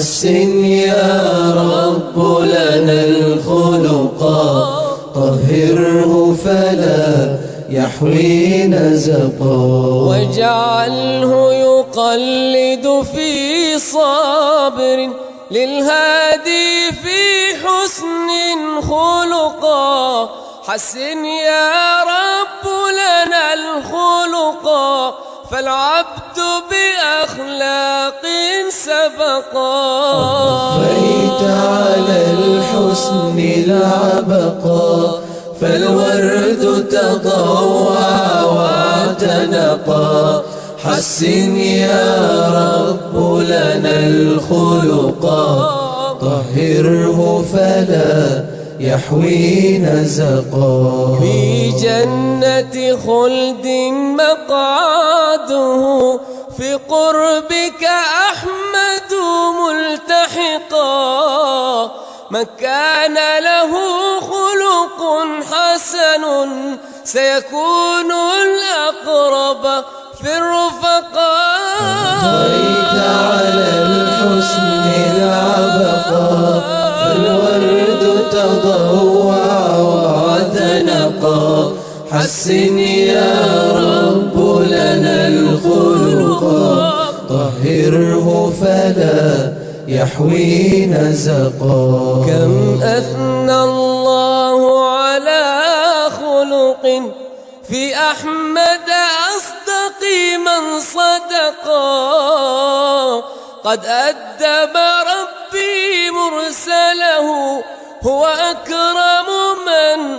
حسن يا رب لنا الخلقا طهره فلا يحوي نزقا واجعله يقلد في صابر للهادي في حسن خلقا حسن يا رب لنا الخلقا فالعبد بأخلاق سبقا. أضفيت على الحسن العبقا فالورد تضوع واعتنقا. حسن يا رب لنا الخلقا طهره فلا يحوي نزقا في جنة خلد مقعده في قربك أحمد ملتحقا. من كان له خلق حسن سيكون الأقرب في الرفقاء أضفيت على الحسن العبقا. فالورد تضوع وتنقى حسن يا طهره فلا يحوي نزقا. كم أثنى الله على خلق في أحمد أصدق من صدقا قد أدب ربي مرسله هو أكرم من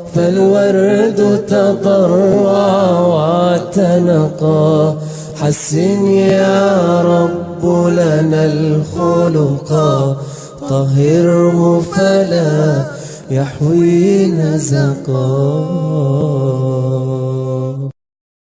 فالورد تضرع واعتنقا حسن يا رب لنا الخلقا طهره فلا يحوي نزقا.